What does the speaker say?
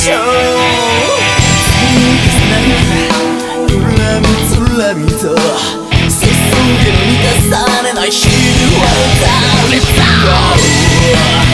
しょう積み重なる恨みつらみと注げの満たされない日々は歌う